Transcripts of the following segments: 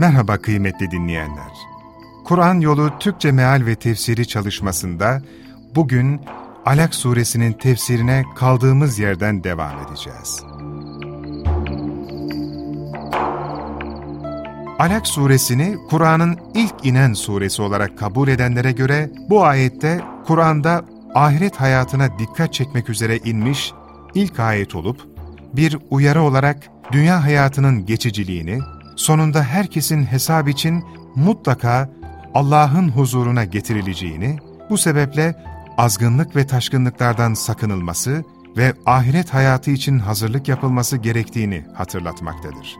Merhaba kıymetli dinleyenler. Kur'an Yolu Türkçe Meal ve Tefsiri çalışmasında bugün Alak suresinin tefsirine kaldığımız yerden devam edeceğiz. Alak suresini Kur'an'ın ilk inen suresi olarak kabul edenlere göre bu ayette Kur'an'da ahiret hayatına dikkat çekmek üzere inmiş ilk ayet olup bir uyarı olarak dünya hayatının geçiciliğini, sonunda herkesin hesap için mutlaka Allah'ın huzuruna getirileceğini, bu sebeple azgınlık ve taşkınlıklardan sakınılması ve ahiret hayatı için hazırlık yapılması gerektiğini hatırlatmaktadır.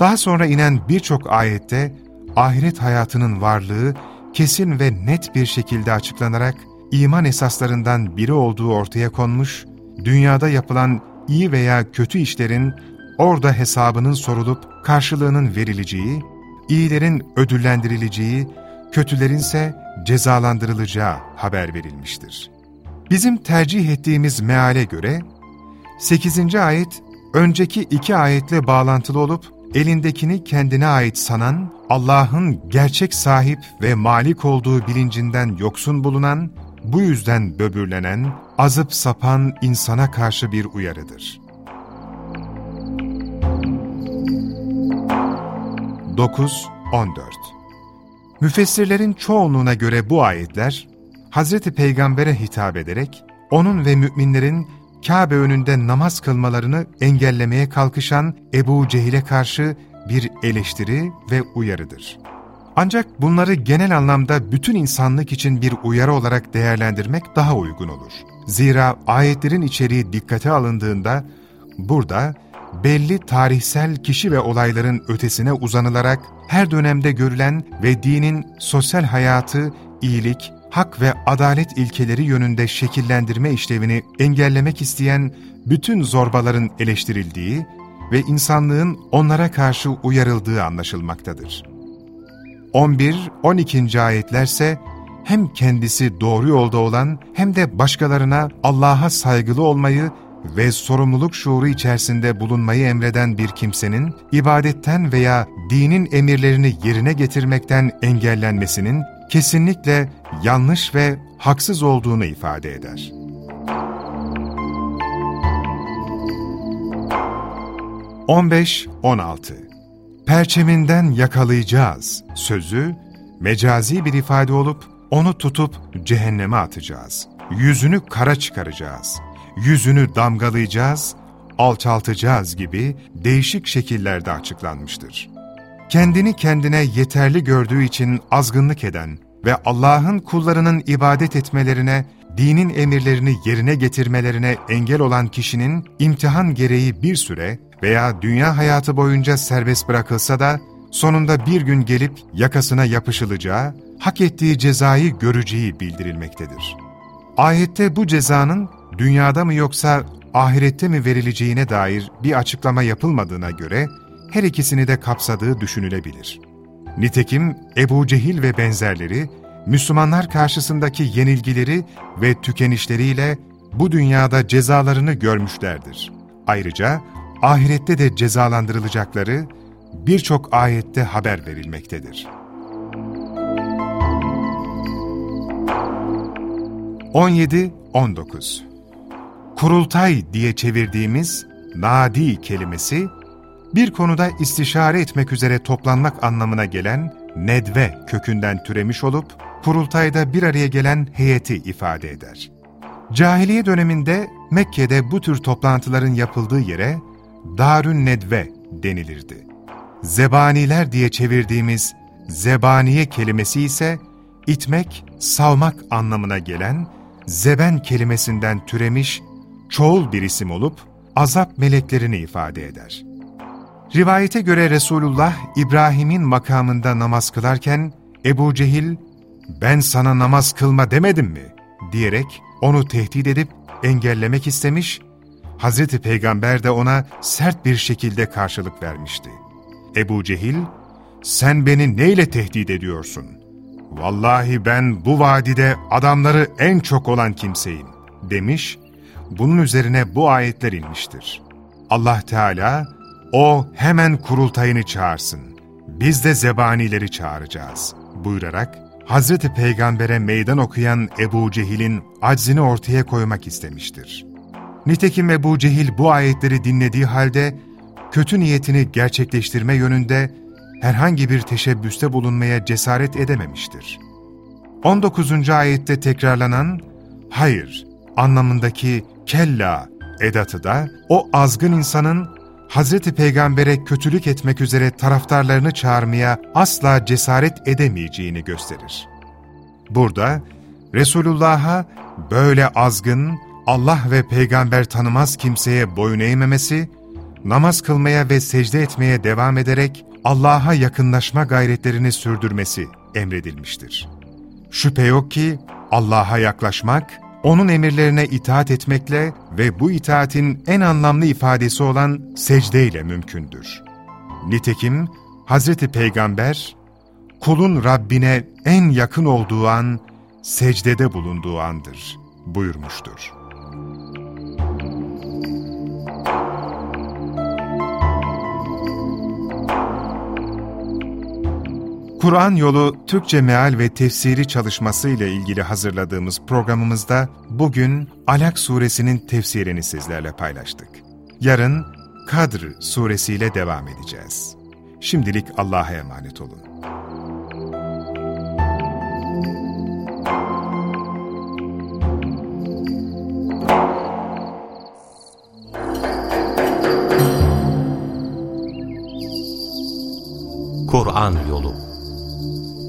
Daha sonra inen birçok ayette ahiret hayatının varlığı kesin ve net bir şekilde açıklanarak iman esaslarından biri olduğu ortaya konmuş, dünyada yapılan iyi veya kötü işlerin orada hesabının sorulup karşılığının verileceği, iyilerin ödüllendirileceği, kötülerinse cezalandırılacağı haber verilmiştir. Bizim tercih ettiğimiz meale göre 8. ayet önceki iki ayetle bağlantılı olup elindekini kendine ait sanan, Allah'ın gerçek sahip ve malik olduğu bilincinden yoksun bulunan, bu yüzden böbürlenen, azıp sapan insana karşı bir uyarıdır. 9-14 Müfessirlerin çoğunluğuna göre bu ayetler, Hz. Peygamber'e hitap ederek, onun ve müminlerin Kabe önünde namaz kılmalarını engellemeye kalkışan Ebu Cehil'e karşı bir eleştiri ve uyarıdır. Ancak bunları genel anlamda bütün insanlık için bir uyarı olarak değerlendirmek daha uygun olur. Zira ayetlerin içeriği dikkate alındığında, burada belli tarihsel kişi ve olayların ötesine uzanılarak her dönemde görülen ve dinin sosyal hayatı, iyilik, hak ve adalet ilkeleri yönünde şekillendirme işlevini engellemek isteyen bütün zorbaların eleştirildiği ve insanlığın onlara karşı uyarıldığı anlaşılmaktadır. 11-12. ayetlerse hem kendisi doğru yolda olan hem de başkalarına Allah'a saygılı olmayı ve sorumluluk şuuru içerisinde bulunmayı emreden bir kimsenin, ibadetten veya dinin emirlerini yerine getirmekten engellenmesinin kesinlikle yanlış ve haksız olduğunu ifade eder. On beş, on altı. Perçeminden yakalayacağız sözü, mecazi bir ifade olup, onu tutup cehenneme atacağız. Yüzünü kara çıkaracağız yüzünü damgalayacağız, alçaltacağız gibi değişik şekillerde açıklanmıştır. Kendini kendine yeterli gördüğü için azgınlık eden ve Allah'ın kullarının ibadet etmelerine, dinin emirlerini yerine getirmelerine engel olan kişinin imtihan gereği bir süre veya dünya hayatı boyunca serbest bırakılsa da sonunda bir gün gelip yakasına yapışılacağı, hak ettiği cezayı göreceği bildirilmektedir. Ayette bu cezanın dünyada mı yoksa ahirette mi verileceğine dair bir açıklama yapılmadığına göre her ikisini de kapsadığı düşünülebilir. Nitekim Ebu Cehil ve benzerleri, Müslümanlar karşısındaki yenilgileri ve tükenişleriyle bu dünyada cezalarını görmüşlerdir. Ayrıca ahirette de cezalandırılacakları birçok ayette haber verilmektedir. 17-19 kurultay diye çevirdiğimiz nadi kelimesi, bir konuda istişare etmek üzere toplanmak anlamına gelen nedve kökünden türemiş olup, kurultayda bir araya gelen heyeti ifade eder. Cahiliye döneminde Mekke'de bu tür toplantıların yapıldığı yere Darün Nedve denilirdi. Zebaniler diye çevirdiğimiz zebaniye kelimesi ise itmek, savmak anlamına gelen zeben kelimesinden türemiş çoğul bir isim olup, azap meleklerini ifade eder. Rivayete göre Resulullah İbrahim'in makamında namaz kılarken Ebu Cehil ben sana namaz kılma demedim mi diyerek onu tehdit edip engellemek istemiş, Hazreti Peygamber de ona sert bir şekilde karşılık vermişti. Ebu Cehil, sen beni neyle tehdit ediyorsun? Vallahi ben bu vadide adamları en çok olan kimseyim demiş, bunun üzerine bu ayetler inmiştir. Allah Teala, o hemen kurultayını çağırsın, biz de zebanileri çağıracağız buyurarak, Hazreti Peygamber'e meydan okuyan Ebu Cehil'in aczini ortaya koymak istemiştir. Nitekim Ebu Cehil bu ayetleri dinlediği halde, kötü niyetini gerçekleştirme yönünde herhangi bir teşebbüste bulunmaya cesaret edememiştir. 19. ayette tekrarlanan hayır anlamındaki kella edatı da o azgın insanın Hazreti Peygamber'e kötülük etmek üzere taraftarlarını çağırmaya asla cesaret edemeyeceğini gösterir. Burada Resulullah'a böyle azgın, Allah ve peygamber tanımaz kimseye boyun eğmemesi, namaz kılmaya ve secde etmeye devam ederek Allah'a yakınlaşma gayretlerini sürdürmesi emredilmiştir. Şüphe yok ki Allah'a yaklaşmak, O'nun emirlerine itaat etmekle ve bu itaatin en anlamlı ifadesi olan secdeyle mümkündür. Nitekim Hz. Peygamber, kulun Rabbine en yakın olduğu an, secdede bulunduğu andır buyurmuştur. Kur'an Yolu Türkçe Meal ve Tefsiri çalışması ile ilgili hazırladığımız programımızda bugün Alak suresinin tefsirini sizlerle paylaştık. Yarın Kadr suresiyle devam edeceğiz. Şimdilik Allah'a emanet olun. Kur'an Yolu